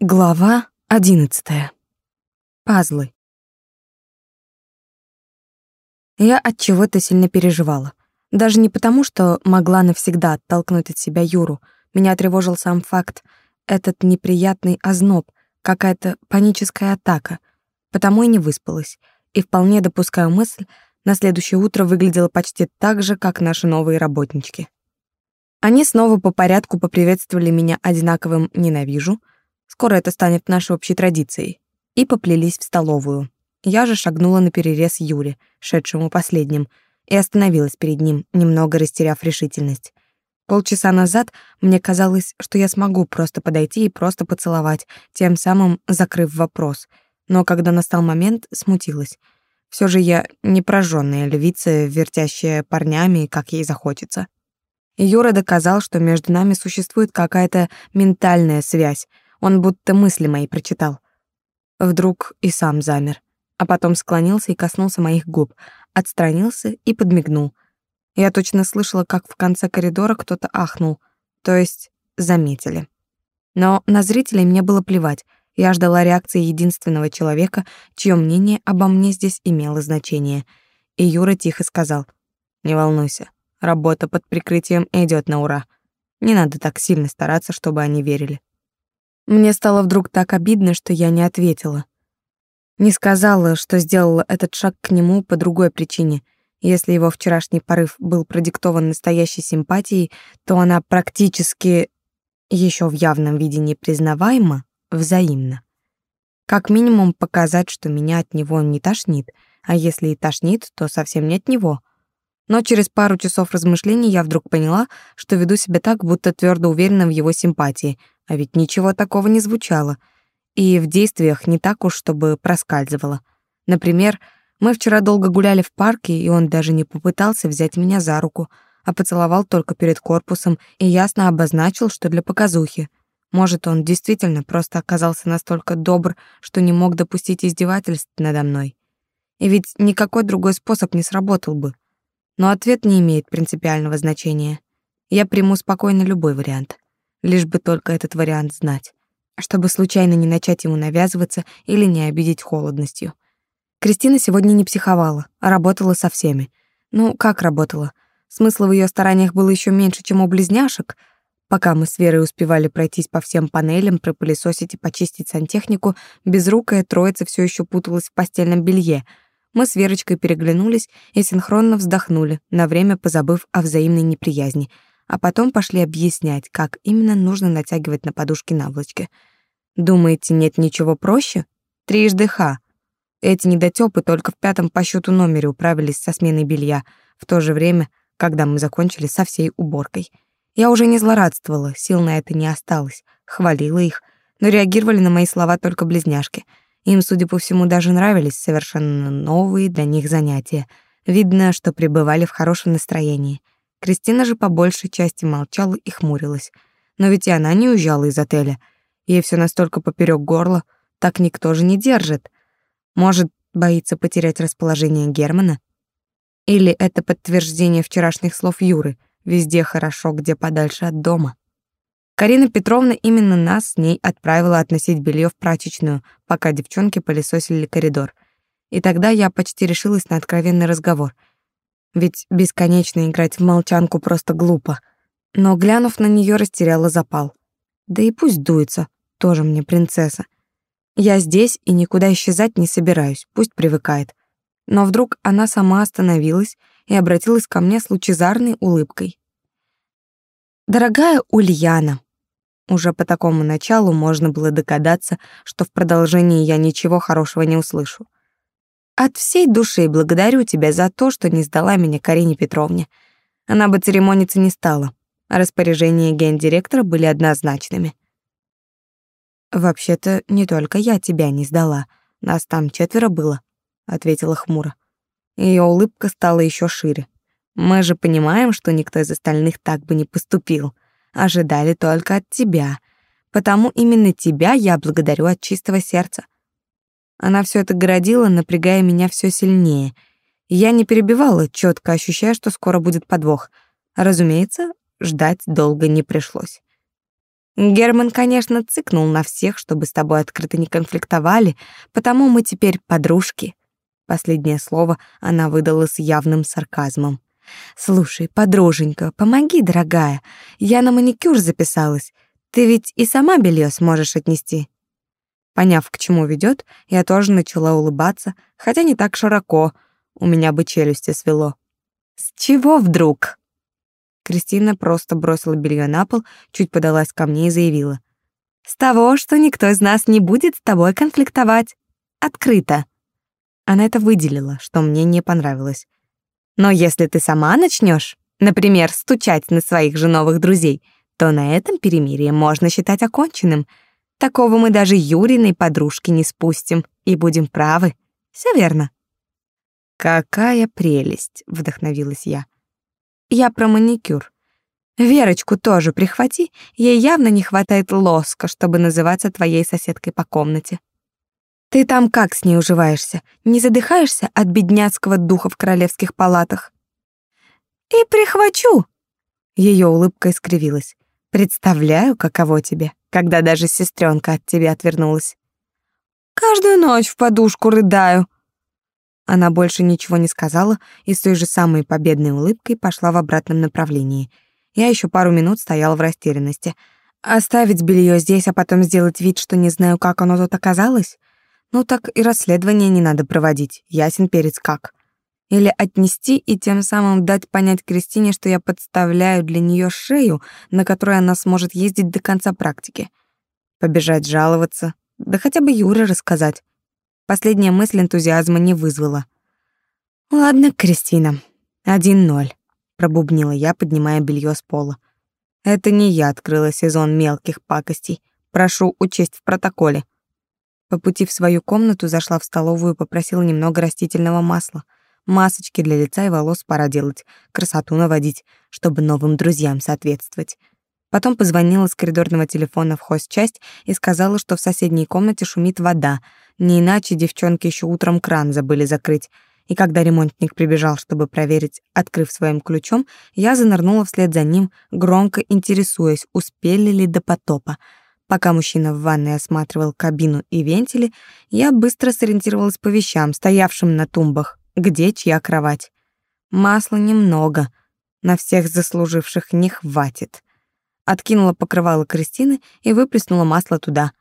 Глава одиннадцатая. Пазлы. Я от чего-то сильно переживала. Даже не потому, что могла навсегда оттолкнуть от себя Юру. Меня тревожил сам факт, этот неприятный озноб, какая-то паническая атака. Потому и не выспалась. И вполне допускаю мысль, на следующее утро выглядела почти так же, как наши новые работнички. Они снова по порядку поприветствовали меня одинаковым «ненавижу», Скоро это станет нашей общей традицией. И поплелись в столовую. Я же шагнула на перерез Юре, шедшему последним, и остановилась перед ним, немного растеряв решительность. Полчаса назад мне казалось, что я смогу просто подойти и просто поцеловать, тем самым закрыв вопрос. Но когда настал момент, смутилась. Все же я не прожженная львица, вертящая парнями, как ей захочется. Юра доказал, что между нами существует какая-то ментальная связь, он будто мысли мои прочитал. Вдруг и сам замер, а потом склонился и коснулся моих губ, отстранился и подмигнул. Я точно слышала, как в конце коридора кто-то ахнул, то есть заметили. Но на зрителей мне было плевать. Я ждала реакции единственного человека, чье мнение обо мне здесь имело значение. И Юра тихо сказал: "Не волнуйся, работа под прикрытием идет на ура. Не надо так сильно стараться, чтобы они верили". Мне стало вдруг так обидно, что я не ответила. Не сказала, что сделала этот шаг к нему по другой причине. Если его вчерашний порыв был продиктован настоящей симпатией, то она практически еще в явном виде непризнаваема, взаимна. Как минимум показать, что меня от него не тошнит, а если и тошнит, то совсем не от него. Но через пару часов размышлений я вдруг поняла, что веду себя так, будто твердо уверена в его симпатии, а ведь ничего такого не звучало. И в действиях не так уж, чтобы проскальзывало. Например, мы вчера долго гуляли в парке, и он даже не попытался взять меня за руку, а поцеловал только перед корпусом и ясно обозначил, что для показухи. Может, он действительно просто оказался настолько добр, что не мог допустить издевательств надо мной. И ведь никакой другой способ не сработал бы. Но ответ не имеет принципиального значения. Я приму спокойно любой вариант лишь бы только этот вариант знать, чтобы случайно не начать ему навязываться или не обидеть холодностью. Кристина сегодня не психовала, а работала со всеми. Ну, как работала? Смысла в ее стараниях было еще меньше, чем у близняшек. Пока мы с Верой успевали пройтись по всем панелям, пропылесосить и почистить сантехнику, безрукая троица все еще путалась в постельном белье. Мы с Верочкой переглянулись и синхронно вздохнули, на время позабыв о взаимной неприязни — а потом пошли объяснять, как именно нужно натягивать на подушки наволочки. Думаете, нет ничего проще? Трижды ха. Эти недотёпы только в пятом по счету номере управились со сменой белья, в то же время, когда мы закончили со всей уборкой. Я уже не злорадствовала, сил на это не осталось, хвалила их, но реагировали на мои слова только близняшки. Им, судя по всему, даже нравились совершенно новые для них занятия. Видно, что пребывали в хорошем настроении — Кристина же по большей части молчала и хмурилась. Но ведь и она не уезжала из отеля. Ей все настолько поперек горла, так никто же не держит. Может, боится потерять расположение Германа? Или это подтверждение вчерашних слов Юры «везде хорошо, где подальше от дома»? Карина Петровна именно нас с ней отправила относить белье в прачечную, пока девчонки пылесосили коридор. И тогда я почти решилась на откровенный разговор — ведь бесконечно играть в молчанку просто глупо. Но, глянув на нее, растеряла запал. Да и пусть дуется, тоже мне принцесса. Я здесь и никуда исчезать не собираюсь, пусть привыкает. Но вдруг она сама остановилась и обратилась ко мне с лучезарной улыбкой. «Дорогая Ульяна», уже по такому началу можно было догадаться, что в продолжении я ничего хорошего не услышу. От всей души благодарю тебя за то, что не сдала меня Карине Петровне. Она бы церемониться не стала. Распоряжения гендиректора были однозначными. «Вообще-то не только я тебя не сдала. Нас там четверо было», — ответила хмуро. Ее улыбка стала еще шире. «Мы же понимаем, что никто из остальных так бы не поступил. Ожидали только от тебя. Потому именно тебя я благодарю от чистого сердца. Она все это городила, напрягая меня все сильнее. я не перебивала, четко ощущая, что скоро будет подвох. Разумеется, ждать долго не пришлось. Герман, конечно, цыкнул на всех, чтобы с тобой открыто не конфликтовали, потому мы теперь подружки. Последнее слово она выдала с явным сарказмом. Слушай, подруженька, помоги, дорогая. Я на маникюр записалась. Ты ведь и сама белье сможешь отнести. Поняв, к чему ведет, я тоже начала улыбаться, хотя не так широко. У меня бы челюсти свело. С чего вдруг? Кристина просто бросила белье на пол, чуть подалась ко мне и заявила. «С того, что никто из нас не будет с тобой конфликтовать. Открыто». Она это выделила, что мне не понравилось. «Но если ты сама начнешь, например, стучать на своих же новых друзей, то на этом перемирие можно считать оконченным. Такого мы даже Юриной подружке не спустим и будем правы. Все верно». «Какая прелесть!» — вдохновилась я. Я про маникюр. Верочку тоже прихвати, ей явно не хватает лоска, чтобы называться твоей соседкой по комнате. Ты там как с ней уживаешься? Не задыхаешься от бедняцкого духа в королевских палатах? И прихвачу. Ее улыбка искривилась. Представляю, каково тебе, когда даже сестренка от тебя отвернулась. Каждую ночь в подушку рыдаю, она больше ничего не сказала и с той же самой победной улыбкой пошла в обратном направлении. Я еще пару минут стояла в растерянности. Оставить белье здесь, а потом сделать вид, что не знаю, как оно тут оказалось? Ну так и расследование не надо проводить, ясен перец как. Или отнести и тем самым дать понять Кристине, что я подставляю для нее шею, на которой она сможет ездить до конца практики. Побежать жаловаться, да хотя бы Юре рассказать. Последняя мысль энтузиазма не вызвала. «Ладно, Кристина, один ноль», — пробубнила я, поднимая белье с пола. «Это не я открыла сезон мелких пакостей. Прошу учесть в протоколе». По пути в свою комнату зашла в столовую и попросила немного растительного масла. Масочки для лица и волос пора делать, красоту наводить, чтобы новым друзьям соответствовать. Потом позвонила с коридорного телефона в хозчасть и сказала, что в соседней комнате шумит вода, не иначе девчонки еще утром кран забыли закрыть. И когда ремонтник прибежал, чтобы проверить, открыв своим ключом, я занырнула вслед за ним, громко интересуясь, успели ли до потопа. Пока мужчина в ванной осматривал кабину и вентили, я быстро сориентировалась по вещам, стоявшим на тумбах, где чья кровать. Масла немного, на всех заслуживших не хватит откинула покрывало Кристины и выплеснула масло туда.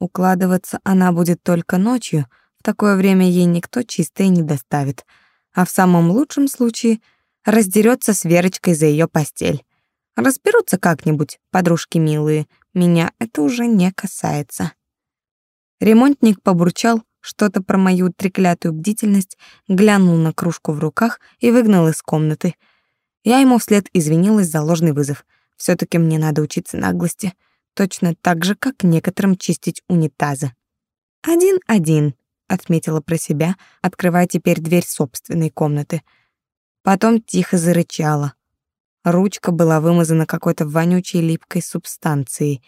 Укладываться она будет только ночью, в такое время ей никто чистое не доставит, а в самом лучшем случае раздерется с Верочкой за ее постель. Разберутся как-нибудь, подружки милые, меня это уже не касается. Ремонтник побурчал что-то про мою треклятую бдительность, глянул на кружку в руках и выгнал из комнаты. Я ему вслед извинилась за ложный вызов — все таки мне надо учиться наглости, точно так же, как некоторым чистить унитазы. «Один-один», — отметила про себя, открывая теперь дверь собственной комнаты. Потом тихо зарычала. Ручка была вымазана какой-то вонючей липкой субстанцией.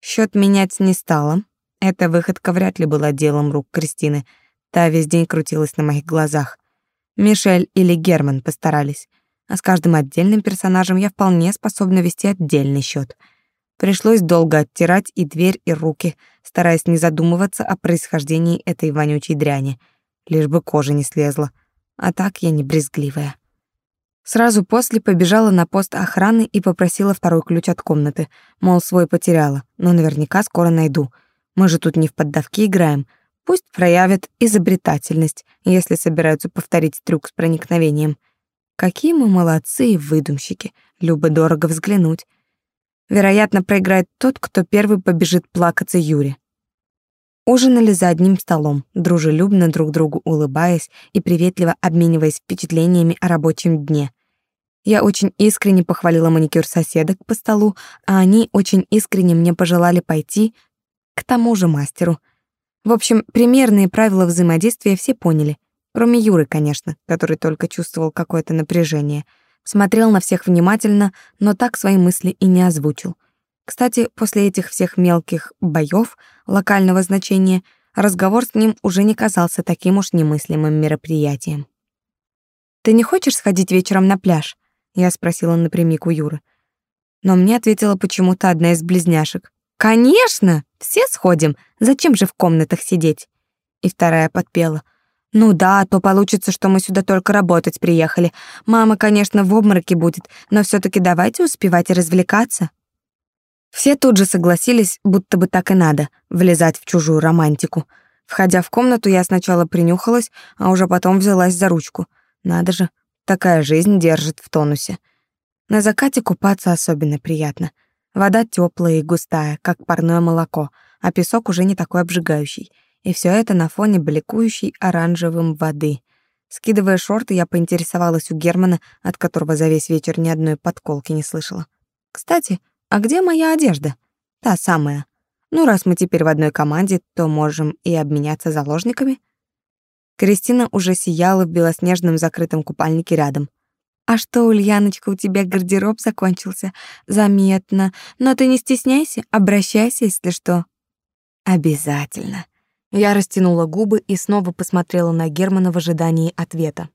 Счет менять не стала. Эта выходка вряд ли была делом рук Кристины. Та весь день крутилась на моих глазах. Мишель или Герман постарались а с каждым отдельным персонажем я вполне способна вести отдельный счет. Пришлось долго оттирать и дверь, и руки, стараясь не задумываться о происхождении этой вонючей дряни, лишь бы кожа не слезла. А так я не брезгливая. Сразу после побежала на пост охраны и попросила второй ключ от комнаты, мол, свой потеряла, но наверняка скоро найду. Мы же тут не в поддавки играем. Пусть проявят изобретательность, если собираются повторить трюк с проникновением — Какие мы молодцы и выдумщики. Любо дорого взглянуть. Вероятно, проиграет тот, кто первый побежит плакаться Юре. Ужинали за одним столом, дружелюбно друг другу улыбаясь и приветливо обмениваясь впечатлениями о рабочем дне. Я очень искренне похвалила маникюр соседок по столу, а они очень искренне мне пожелали пойти к тому же мастеру. В общем, примерные правила взаимодействия все поняли — Кроме Юры, конечно, который только чувствовал какое-то напряжение. Смотрел на всех внимательно, но так свои мысли и не озвучил. Кстати, после этих всех мелких боёв локального значения разговор с ним уже не казался таким уж немыслимым мероприятием. «Ты не хочешь сходить вечером на пляж?» — я спросила напрямик у Юры. Но мне ответила почему-то одна из близняшек. «Конечно! Все сходим! Зачем же в комнатах сидеть?» И вторая подпела. «Ну да, то получится, что мы сюда только работать приехали. Мама, конечно, в обмороке будет, но все таки давайте успевать и развлекаться». Все тут же согласились, будто бы так и надо, влезать в чужую романтику. Входя в комнату, я сначала принюхалась, а уже потом взялась за ручку. Надо же, такая жизнь держит в тонусе. На закате купаться особенно приятно. Вода теплая и густая, как парное молоко, а песок уже не такой обжигающий. И все это на фоне бликующей оранжевым воды. Скидывая шорты, я поинтересовалась у Германа, от которого за весь вечер ни одной подколки не слышала. «Кстати, а где моя одежда? Та самая. Ну, раз мы теперь в одной команде, то можем и обменяться заложниками. Кристина уже сияла в белоснежном закрытом купальнике рядом. А что, Ульяночка, у тебя гардероб закончился? Заметно. Но ты не стесняйся, обращайся, если что. Обязательно. Я растянула губы и снова посмотрела на Германа в ожидании ответа.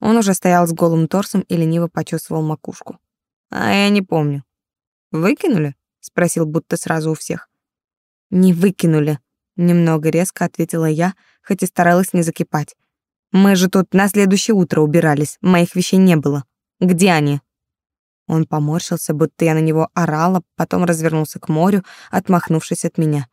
Он уже стоял с голым торсом и лениво почесывал макушку. А я не помню. Выкинули? спросил будто сразу у всех. Не выкинули, немного резко ответила я, хоть и старалась не закипать. Мы же тут на следующее утро убирались, моих вещей не было. Где они? Он поморщился, будто я на него орала, потом развернулся к морю, отмахнувшись от меня.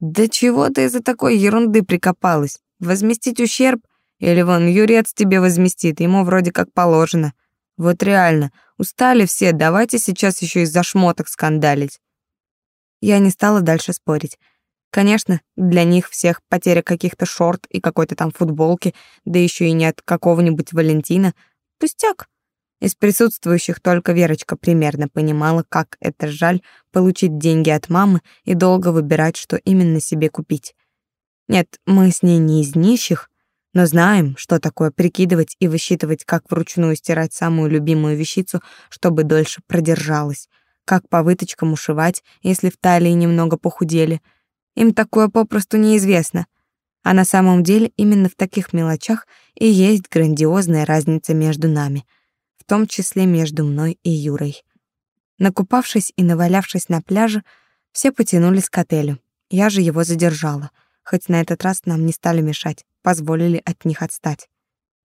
Да чего ты из-за такой ерунды прикопалась? Возместить ущерб? Или вон Юрец тебе возместит, ему вроде как положено. Вот реально, устали все, давайте сейчас еще из-за шмоток скандалить. Я не стала дальше спорить. Конечно, для них всех потеря каких-то шорт и какой-то там футболки, да еще и не от какого-нибудь Валентина, пустяк. Из присутствующих только Верочка примерно понимала, как это жаль получить деньги от мамы и долго выбирать, что именно себе купить. Нет, мы с ней не из нищих, но знаем, что такое прикидывать и высчитывать, как вручную стирать самую любимую вещицу, чтобы дольше продержалась, как по выточкам ушивать, если в талии немного похудели. Им такое попросту неизвестно. А на самом деле именно в таких мелочах и есть грандиозная разница между нами, в том числе между мной и Юрой. Накупавшись и навалявшись на пляже, все потянулись к отелю. Я же его задержала — хоть на этот раз нам не стали мешать, позволили от них отстать.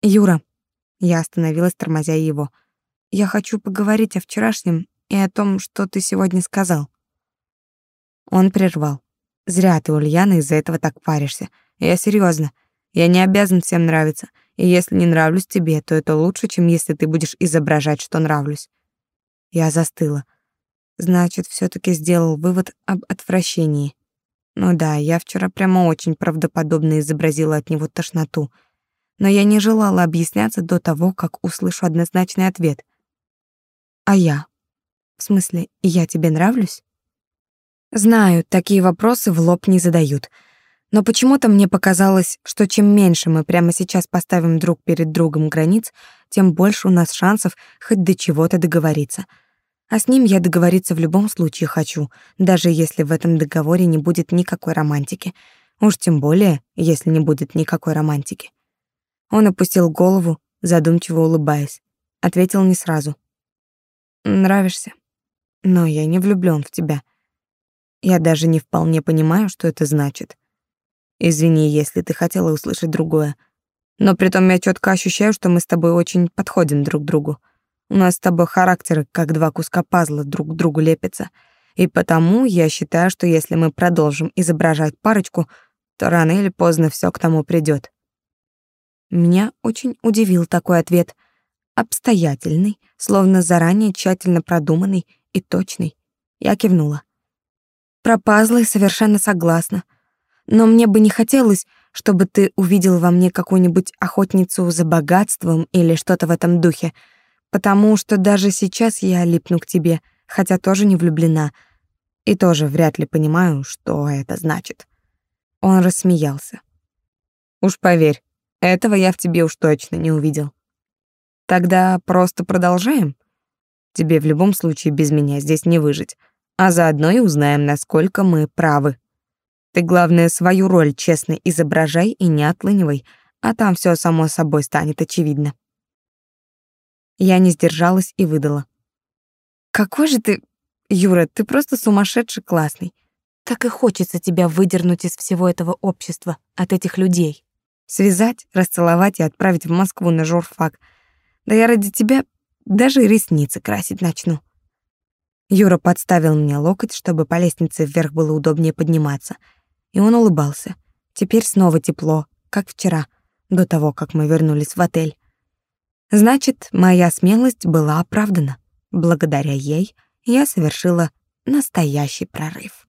«Юра», — я остановилась, тормозя его, — «я хочу поговорить о вчерашнем и о том, что ты сегодня сказал». Он прервал. «Зря ты, Ульяна, из-за этого так паришься. Я серьезно. Я не обязан всем нравиться, и если не нравлюсь тебе, то это лучше, чем если ты будешь изображать, что нравлюсь». Я застыла. Значит, все таки сделал вывод об отвращении. Ну да, я вчера прямо очень правдоподобно изобразила от него тошноту. Но я не желала объясняться до того, как услышу однозначный ответ. А я? В смысле, я тебе нравлюсь? Знаю, такие вопросы в лоб не задают. Но почему-то мне показалось, что чем меньше мы прямо сейчас поставим друг перед другом границ, тем больше у нас шансов хоть до чего-то договориться — а с ним я договориться в любом случае хочу, даже если в этом договоре не будет никакой романтики. Уж тем более, если не будет никакой романтики. Он опустил голову, задумчиво улыбаясь. Ответил не сразу. «Нравишься. Но я не влюблён в тебя. Я даже не вполне понимаю, что это значит. Извини, если ты хотела услышать другое. Но при том я чётко ощущаю, что мы с тобой очень подходим друг к другу. У нас с тобой характеры, как два куска пазла, друг к другу лепятся. И потому я считаю, что если мы продолжим изображать парочку, то рано или поздно все к тому придет. Меня очень удивил такой ответ. Обстоятельный, словно заранее тщательно продуманный и точный. Я кивнула. Про пазлы совершенно согласна. Но мне бы не хотелось, чтобы ты увидел во мне какую-нибудь охотницу за богатством или что-то в этом духе — потому что даже сейчас я липну к тебе, хотя тоже не влюблена, и тоже вряд ли понимаю, что это значит. Он рассмеялся. Уж поверь, этого я в тебе уж точно не увидел. Тогда просто продолжаем? Тебе в любом случае без меня здесь не выжить, а заодно и узнаем, насколько мы правы. Ты, главное, свою роль честно изображай и не отлынивай, а там все само собой станет очевидно. Я не сдержалась и выдала. Какой же ты... Юра, ты просто сумасшедший классный. Так и хочется тебя выдернуть из всего этого общества, от этих людей. Связать, расцеловать и отправить в Москву на журфак. Да я ради тебя даже ресницы красить начну. Юра подставил мне локоть, чтобы по лестнице вверх было удобнее подниматься. И он улыбался. Теперь снова тепло, как вчера, до того, как мы вернулись в отель. Значит, моя смелость была оправдана. Благодаря ей я совершила настоящий прорыв.